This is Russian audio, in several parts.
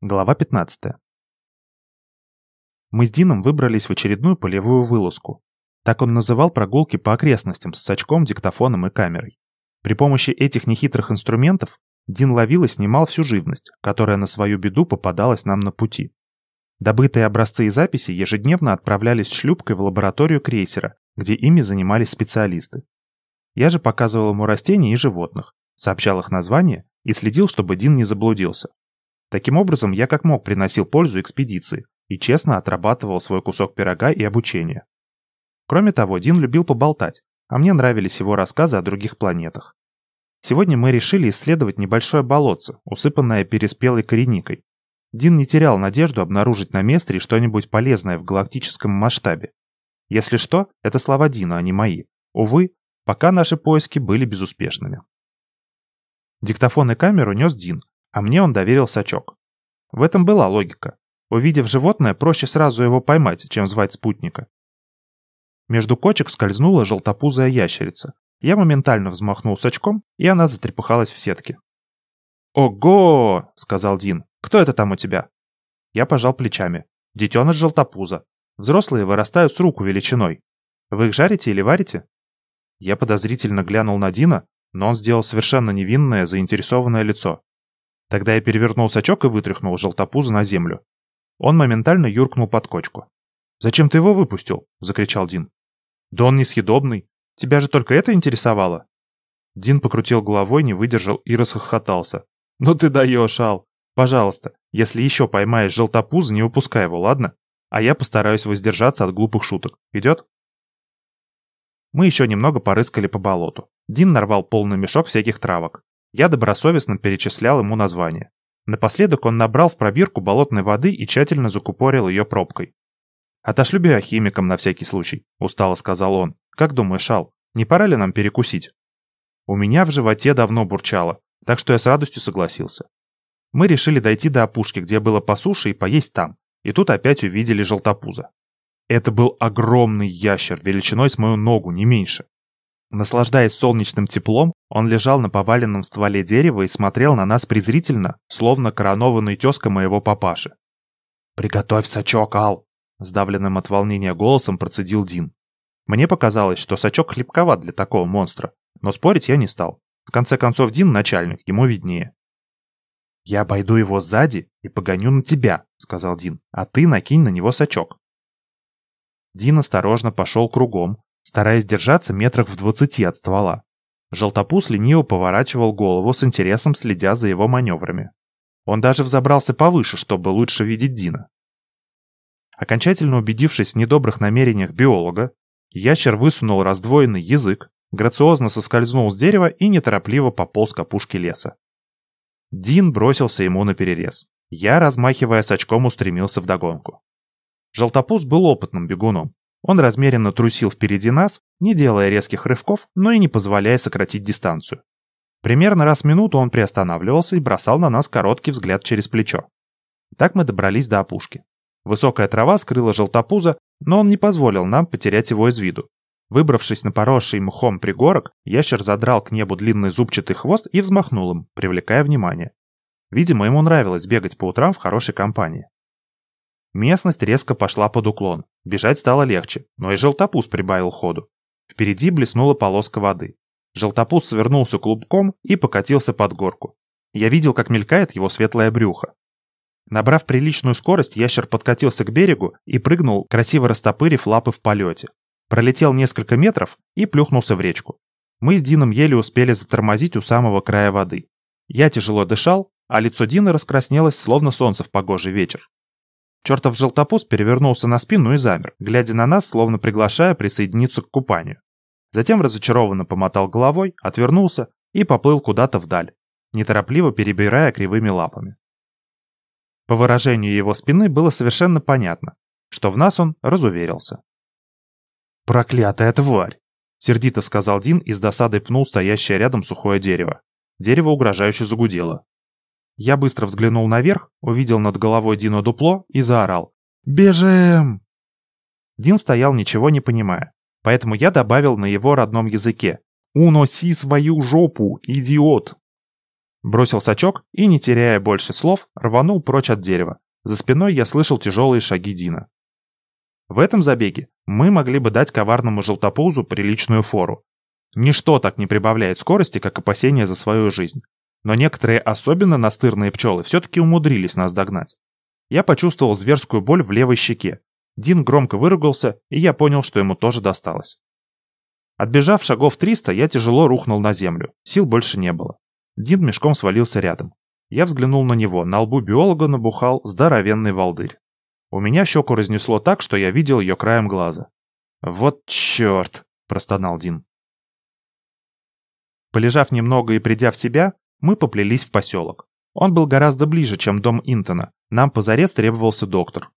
Глава 15. Мы с Дином выбрались в очередную полевую вылазку. Так он называл прогулки по окрестностям с сачком, диктофоном и камерой. При помощи этих нехитрых инструментов Дин ловил и снимал всю живность, которая на свою беду попадалась нам на пути. Добытые образцы и записи ежедневно отправлялись шлюпкой в лабораторию крейсера, где ими занимались специалисты. Я же показывал ему растения и животных, сообщал их названия и следил, чтобы Дин не заблудился. Таким образом, я как мог приносил пользу экспедиции и честно отрабатывал свой кусок пирога и обучение. Кроме того, Дин любил поболтать, а мне нравились его рассказы о других планетах. Сегодня мы решили исследовать небольшое болотце, усыпанное переспелой кореникой. Дин не терял надежду обнаружить на Местре что-нибудь полезное в галактическом масштабе. Если что, это слова Дина, а не мои. Увы, пока наши поиски были безуспешными. Диктофон и камеру нес Дин, а мне он доверил сачок. В этом была логика. Увидев животное, проще сразу его поймать, чем звать спутника. Между кочек скользнула желтопузая ящерица. Я моментально взмахнул сачком, и она затрепыхалась в сетке. «Ого!» — сказал Дин. «Кто это там у тебя?» Я пожал плечами. «Детеныш желтопуза. Взрослые вырастают с руку величиной. Вы их жарите или варите?» Я подозрительно глянул на Дина, но он сделал совершенно невинное, заинтересованное лицо. Тогда я перевернул сачок и вытряхнул желтопуза на землю. Он моментально юркнул под кочку. «Зачем ты его выпустил?» — закричал Дин. «Да он несъедобный. Тебя же только это интересовало?» Дин покрутил головой, не выдержал и расхохотался. «Ну ты даешь, Ал. Пожалуйста, если еще поймаешь желтопуза, не упускай его, ладно? А я постараюсь воздержаться от глупых шуток. Идет?» Мы еще немного порыскали по болоту. Дин нарвал полный мешок всяких травок. Я добросовестно перечислял ему названия. Напоследок он набрал в пробирку болотной воды и тщательно закупорил ее пробкой. «Отошлю биохимикам на всякий случай», — устало сказал он. «Как думаешь, Ал, не пора ли нам перекусить?» У меня в животе давно бурчало, так что я с радостью согласился. Мы решили дойти до опушки, где было по суше, и поесть там. И тут опять увидели желтопуза. Это был огромный ящер, величиной с мою ногу, не меньше. Наслаждаясь солнечным теплом, он лежал на поваленном стволе дерева и смотрел на нас презрительно, словно коронованный тезка моего папаши. «Приготовь сачок, Ал!» — сдавленным от волнения голосом процедил Дин. Мне показалось, что сачок хлебковат для такого монстра, но спорить я не стал. В конце концов, Дин начальник, ему виднее. «Я обойду его сзади и погоню на тебя», — сказал Дин, «а ты накинь на него сачок». Дин осторожно пошел кругом, стараясь держаться метрах в двадцати от ствола. Желтопуз лениво поворачивал голову с интересом, следя за его маневрами. Он даже взобрался повыше, чтобы лучше видеть Дина. Окончательно убедившись в недобрых намерениях биолога, ящер высунул раздвоенный язык, грациозно соскользнул с дерева и неторопливо пополз к опушке леса. Дин бросился ему на перерез. Я, размахивая с очком, устремился вдогонку. Желтопуз был опытным бегуном. Он размеренно трусил впереди нас, не делая резких рывков, но и не позволяя сократить дистанцию. Примерно раз в минуту он приостанавливался и бросал на нас короткий взгляд через плечо. Так мы добрались до опушки. Высокая трава скрыла желтопуза, но он не позволил нам потерять его из виду. Выбравшись на поросший мхом пригорок, ящер задрал к небу длинный зубчатый хвост и взмахнул им, привлекая внимание. Видимо, ему нравилось бегать по утрам в хорошей компании. Местность резко пошла под уклон. Бежать стало легче, но и желтопуз прибавил ходу. Впереди блеснула полоска воды. Желтопуз свернулся клубком и покатился под горку. Я видел, как мелькает его светлое брюхо. Набрав приличную скорость, ящер подкатился к берегу и прыгнул, красиво растопырив лапы в полете. Пролетел несколько метров и плюхнулся в речку. Мы с Дином еле успели затормозить у самого края воды. Я тяжело дышал, а лицо Дина раскраснелось, словно солнце в погожий вечер. Чертов желтопуз перевернулся на спину и замер, глядя на нас, словно приглашая присоединиться к купанию. Затем разочарованно помотал головой, отвернулся и поплыл куда-то вдаль, неторопливо перебирая кривыми лапами. По выражению его спины было совершенно понятно, что в нас он разуверился. «Проклятая тварь!» — сердито сказал Дин и с досадой пнул стоящее рядом сухое дерево. Дерево угрожающе загудело. Я быстро взглянул наверх, увидел над головой Дину дупло и заорал. «Бежим!» Дин стоял, ничего не понимая, поэтому я добавил на его родном языке. «Уноси свою жопу, идиот!» Бросил сачок и, не теряя больше слов, рванул прочь от дерева. За спиной я слышал тяжелые шаги Дина. В этом забеге мы могли бы дать коварному желтопузу приличную фору. Ничто так не прибавляет скорости, как опасения за свою жизнь. Но некоторые особенно настырные пчелы все-таки умудрились нас догнать. Я почувствовал зверскую боль в левой щеке. Дин громко выругался, и я понял, что ему тоже досталось. Отбежав шагов 300, я тяжело рухнул на землю. Сил больше не было. Дин мешком свалился рядом. Я взглянул на него. На лбу биолога набухал здоровенный волдырь. У меня щеку разнесло так, что я видел ее краем глаза. «Вот черт!» – простонал Дин. Полежав немного и придя в себя, мы поплелись в поселок. Он был гораздо ближе, чем дом Интона. Нам позарез требовался доктор.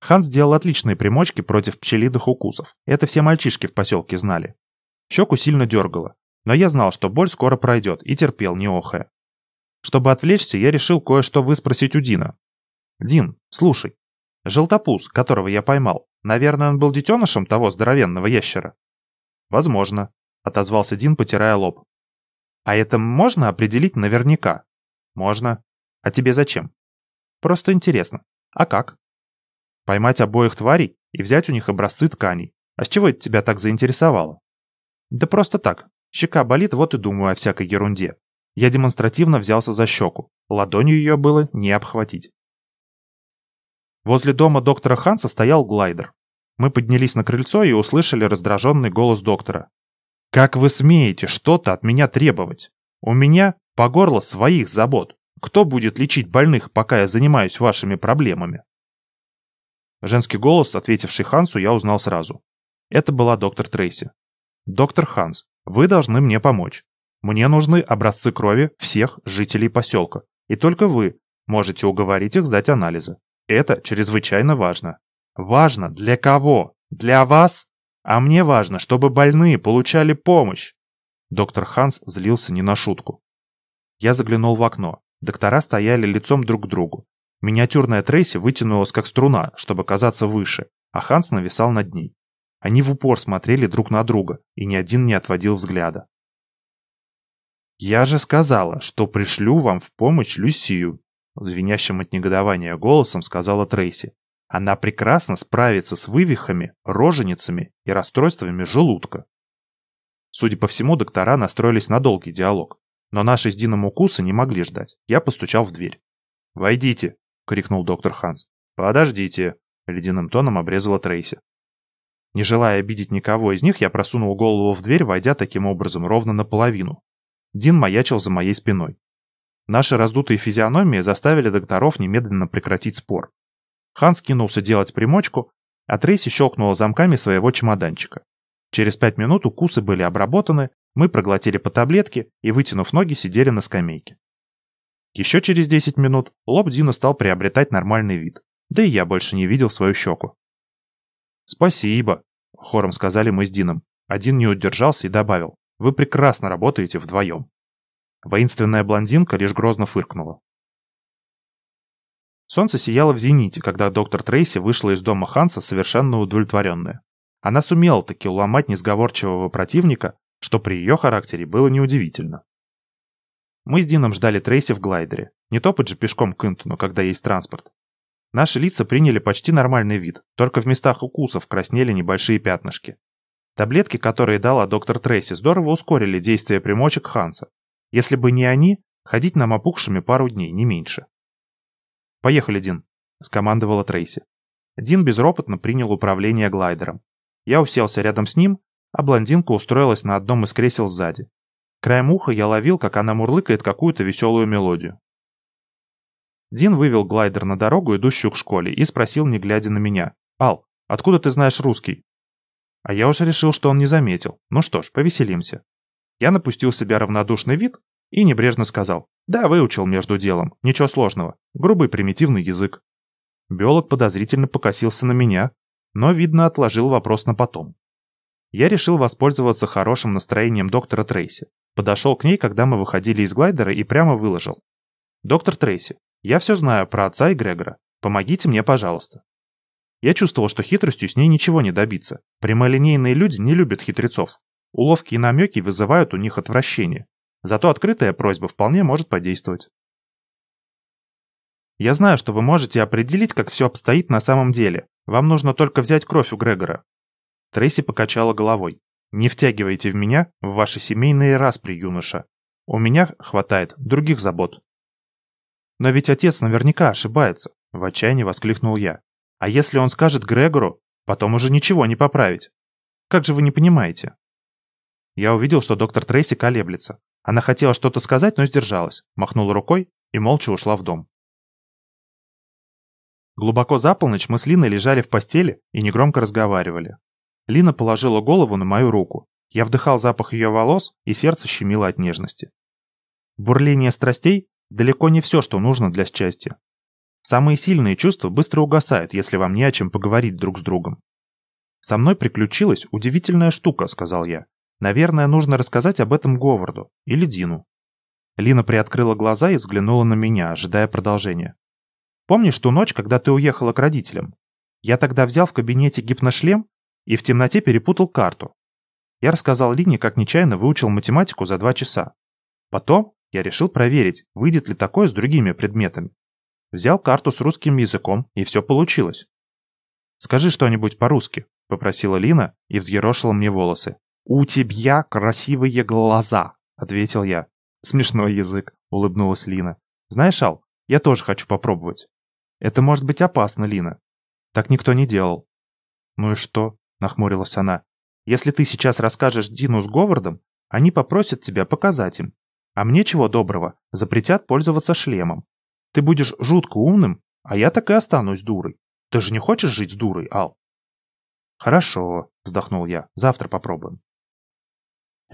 Хан сделал отличные примочки против пчелиных укусов. Это все мальчишки в поселке знали. Щеку сильно дергало, но я знал, что боль скоро пройдет, и терпел, не охая. Чтобы отвлечься, я решил кое-что выспросить у Дина. «Дин, слушай, желтопуз, которого я поймал, наверное, он был детенышем того здоровенного ящера?» «Возможно», — отозвался Дин, потирая лоб. «А это можно определить наверняка?» «Можно. А тебе зачем?» «Просто интересно. А как?» Поймать обоих тварей и взять у них образцы тканей. А с чего это тебя так заинтересовало? Да просто так. Щека болит, вот и думаю о всякой ерунде. Я демонстративно взялся за щеку. Ладонью ее было не обхватить. Возле дома доктора Ханса стоял глайдер. Мы поднялись на крыльцо и услышали раздраженный голос доктора. «Как вы смеете что-то от меня требовать? У меня по горло своих забот. Кто будет лечить больных, пока я занимаюсь вашими проблемами?» Женский голос, ответивший Хансу, я узнал сразу. Это была доктор Трейси. «Доктор Ханс, вы должны мне помочь. Мне нужны образцы крови всех жителей поселка, и только вы можете уговорить их сдать анализы. Это чрезвычайно важно. Важно для кого? Для вас? А мне важно, чтобы больные получали помощь. Доктор Ханс злился не на шутку. Я заглянул в окно. Доктора стояли лицом друг к другу. Миниатюрная Трейси вытянулась как струна, чтобы казаться выше, а Ханс нависал над ней. Они в упор смотрели друг на друга, и ни один не отводил взгляда. «Я же сказала, что пришлю вам в помощь Люсию», звенящим от негодования голосом сказала Трейси. «Она прекрасно справится с вывихами, роженицами и расстройствами желудка». Судя по всему, доктора настроились на долгий диалог. Но наши с Дином укусы не могли ждать. Я постучал в дверь. «Войдите», — крикнул доктор Ханс. «Подождите», — ледяным тоном обрезала Трейси. Не желая обидеть никого из них, я просунул голову в дверь, войдя таким образом ровно наполовину. Дин маячил за моей спиной. Наши раздутые физиономии заставили докторов немедленно прекратить спор. Ханс кинулся делать примочку, а Трейси щелкнула замками своего чемоданчика. Через пять минут укусы были обработаны, мы проглотили по таблетке и, вытянув ноги, сидели на скамейке. Еще через 10 минут лоб Дина стал приобретать нормальный вид. Да и я больше не видел свою щеку. «Спасибо», — хором сказали мы с Дином. Один не удержался и добавил. «Вы прекрасно работаете вдвоем». Воинственная блондинка лишь грозно фыркнула. Солнце сияло в зените, когда доктор Трейси вышла из дома Ханса совершенно удовлетворенная. Она сумела таки уломать несговорчивого противника, что при ее характере было неудивительно. Мы с Дином ждали Трейси в глайдере. Не топать же пешком к Интону, когда есть транспорт. Наши лица приняли почти нормальный вид, только в местах укусов краснели небольшие пятнышки. Таблетки, которые дала доктор Трейси, здорово ускорили действие примочек Ханса. Если бы не они, ходить нам опухшими пару дней, не меньше. «Поехали, Дин», — скомандовала Трейси. Дин безропотно принял управление глайдером. Я уселся рядом с ним, а блондинка устроилась на одном из кресел сзади. Краем уха я ловил, как она мурлыкает какую-то веселую мелодию. Дин вывел глайдер на дорогу, идущую к школе, и спросил, не глядя на меня. «Ал, откуда ты знаешь русский?» А я уже решил, что он не заметил. Ну что ж, повеселимся. Я напустил себя равнодушный вид и небрежно сказал. «Да, выучил между делом. Ничего сложного. Грубый примитивный язык». Биолог подозрительно покосился на меня, но, видно, отложил вопрос на потом. Я решил воспользоваться хорошим настроением доктора Трейси. Подошел к ней, когда мы выходили из глайдера и прямо выложил. «Доктор Трейси, я все знаю про отца и Грегора. Помогите мне, пожалуйста». Я чувствовал, что хитростью с ней ничего не добиться. Прямолинейные люди не любят хитрецов. Уловки и намеки вызывают у них отвращение. Зато открытая просьба вполне может подействовать. Я знаю, что вы можете определить, как все обстоит на самом деле. Вам нужно только взять кровь у Грегора. Трейси покачала головой. Не втягивайте в меня в ваши семейные распри, юноша. У меня хватает других забот. Но ведь отец наверняка ошибается, в отчаянии воскликнул я. А если он скажет Грегору, потом уже ничего не поправить. Как же вы не понимаете? Я увидел, что доктор Трейси колеблется. Она хотела что-то сказать, но сдержалась, махнула рукой и молча ушла в дом. Глубоко за полночь мы с Линой лежали в постели и негромко разговаривали. Лина положила голову на мою руку. Я вдыхал запах ее волос, и сердце щемило от нежности. Бурление страстей – далеко не все, что нужно для счастья. Самые сильные чувства быстро угасают, если вам не о чем поговорить друг с другом. «Со мной приключилась удивительная штука», — сказал я. «Наверное, нужно рассказать об этом Говарду или Дину». Лина приоткрыла глаза и взглянула на меня, ожидая продолжения. Помнишь ту ночь, когда ты уехала к родителям? Я тогда взял в кабинете гипношлем и в темноте перепутал карту. Я рассказал Лине, как нечаянно выучил математику за два часа. Потом я решил проверить, выйдет ли такое с другими предметами. Взял карту с русским языком, и все получилось. «Скажи что-нибудь по-русски», — попросила Лина и взъерошила мне волосы. «У тебя красивые глаза», — ответил я. «Смешной язык», — улыбнулась Лина. «Знаешь, Ал, я тоже хочу попробовать». Это может быть опасно, Лина. Так никто не делал. Ну и что? Нахмурилась она. Если ты сейчас расскажешь Дину с Говардом, они попросят тебя показать им. А мне чего доброго, запретят пользоваться шлемом. Ты будешь жутко умным, а я так и останусь дурой. Ты же не хочешь жить с дурой, Ал? Хорошо, вздохнул я. Завтра попробуем.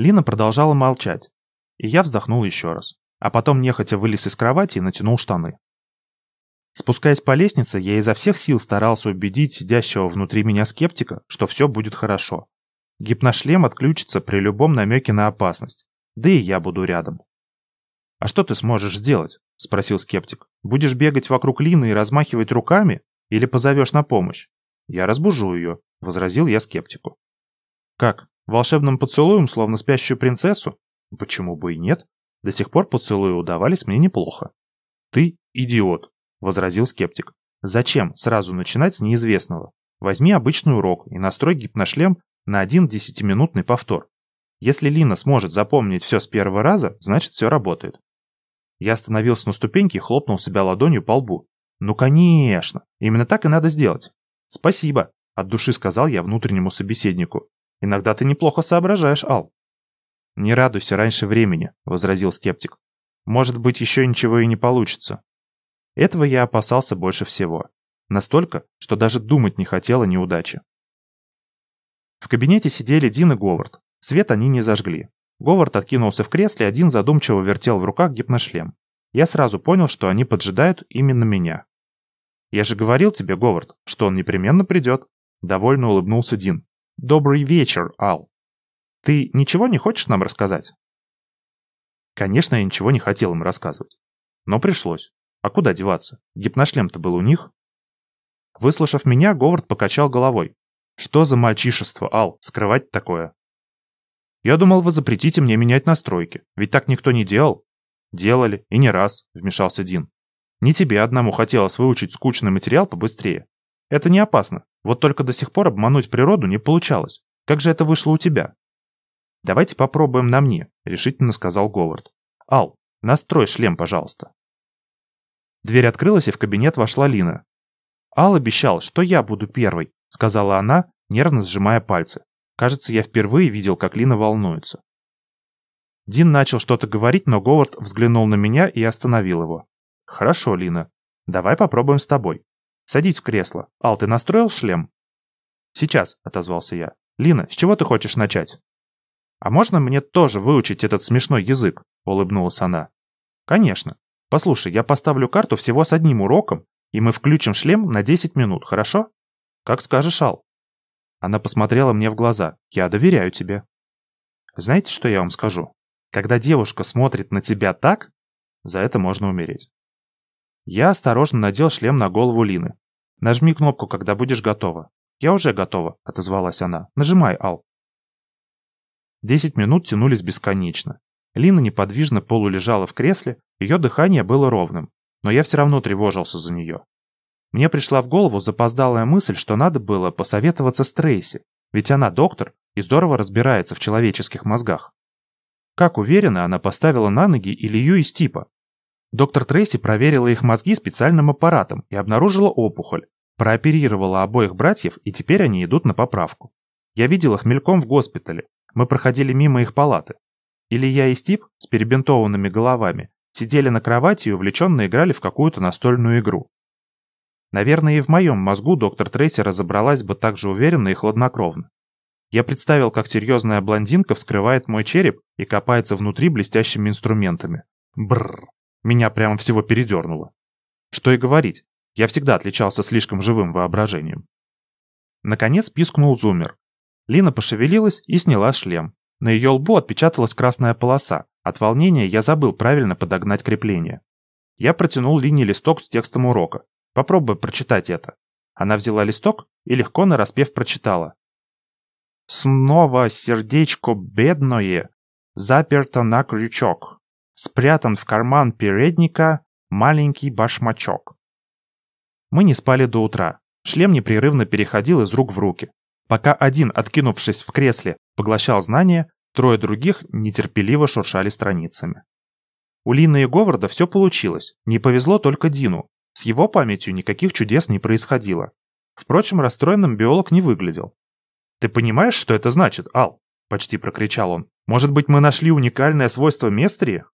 Лина продолжала молчать, и я вздохнул еще раз, а потом нехотя вылез из кровати и натянул штаны. Спускаясь по лестнице, я изо всех сил старался убедить сидящего внутри меня скептика, что все будет хорошо. Гипношлем отключится при любом намеке на опасность. Да и я буду рядом. «А что ты сможешь сделать?» – спросил скептик. «Будешь бегать вокруг Лины и размахивать руками? Или позовешь на помощь?» «Я разбужу ее», – возразил я скептику. «Как? Волшебным поцелуем, словно спящую принцессу? Почему бы и нет? До сих пор поцелуи удавались мне неплохо». «Ты идиот», — возразил скептик. «Зачем сразу начинать с неизвестного? Возьми обычный урок и настрой гипношлем на один десятиминутный повтор. Если Лина сможет запомнить все с первого раза, значит все работает». Я остановился на ступеньке и хлопнул себя ладонью по лбу. «Ну, конечно! Именно так и надо сделать!» «Спасибо!» — от души сказал я внутреннему собеседнику. «Иногда ты неплохо соображаешь, Ал». «Не радуйся раньше времени», — возразил скептик. «Может быть, еще ничего и не получится. Этого я опасался больше всего. Настолько, что даже думать не хотел о неудаче. В кабинете сидели Дин и Говард. Свет они не зажгли. Говард откинулся в кресле, один задумчиво вертел в руках гипношлем. Я сразу понял, что они поджидают именно меня. «Я же говорил тебе, Говард, что он непременно придет», — довольно улыбнулся Дин. «Добрый вечер, Ал. Ты ничего не хочешь нам рассказать?» Конечно, я ничего не хотел им рассказывать. Но пришлось. А куда деваться? Гипношлем-то был у них. Выслушав меня, Говард покачал головой. Что за мальчишество, Ал, скрывать такое? Я думал, вы запретите мне менять настройки, ведь так никто не делал. Делали, и не раз, вмешался Дин. Не тебе одному хотелось выучить скучный материал побыстрее. Это не опасно, вот только до сих пор обмануть природу не получалось. Как же это вышло у тебя? Давайте попробуем на мне, решительно сказал Говард. Ал, настрой шлем, пожалуйста. Дверь открылась, и в кабинет вошла Лина. «Ал обещал, что я буду первой», — сказала она, нервно сжимая пальцы. Кажется, я впервые видел, как Лина волнуется. Дин начал что-то говорить, но Говард взглянул на меня и остановил его. «Хорошо, Лина. Давай попробуем с тобой. Садись в кресло. Ал, ты настроил шлем?» «Сейчас», — отозвался я. «Лина, с чего ты хочешь начать?» «А можно мне тоже выучить этот смешной язык?» — улыбнулась она. «Конечно. Послушай, я поставлю карту всего с одним уроком, и мы включим шлем на 10 минут, хорошо? Как скажешь, Ал. Она посмотрела мне в глаза. Я доверяю тебе. Знаете, что я вам скажу? Когда девушка смотрит на тебя так, за это можно умереть. Я осторожно надел шлем на голову Лины. Нажми кнопку, когда будешь готова. Я уже готова, отозвалась она. Нажимай, Ал. Десять минут тянулись бесконечно. Лина неподвижно полулежала в кресле, ее дыхание было ровным, но я все равно тревожился за нее. Мне пришла в голову запоздалая мысль, что надо было посоветоваться с Трейси, ведь она доктор и здорово разбирается в человеческих мозгах. Как уверена, она поставила на ноги Илью и Стипа. Доктор Трейси проверила их мозги специальным аппаратом и обнаружила опухоль, прооперировала обоих братьев, и теперь они идут на поправку. Я видел их мельком в госпитале, мы проходили мимо их палаты. Илья и Стип с перебинтованными головами сидели на кровати и увлеченно играли в какую-то настольную игру. Наверное, и в моем мозгу доктор Трейси разобралась бы так же уверенно и хладнокровно. Я представил, как серьезная блондинка вскрывает мой череп и копается внутри блестящими инструментами. Бррр. Меня прямо всего передернуло. Что и говорить, я всегда отличался слишком живым воображением. Наконец пискнул зумер. Лина пошевелилась и сняла шлем. На ее лбу отпечаталась красная полоса. От волнения я забыл правильно подогнать крепление. Я протянул Лине листок с текстом урока. Попробуй прочитать это. Она взяла листок и легко нараспев прочитала. Снова сердечко бедное, заперто на крючок. Спрятан в карман передника маленький башмачок. Мы не спали до утра. Шлем непрерывно переходил из рук в руки. Пока один, откинувшись в кресле, поглощал знания, трое других нетерпеливо шуршали страницами. У Лины и Говарда все получилось, не повезло только Дину. С его памятью никаких чудес не происходило. Впрочем, расстроенным биолог не выглядел. «Ты понимаешь, что это значит, Ал?» – почти прокричал он. «Может быть, мы нашли уникальное свойство Местрии?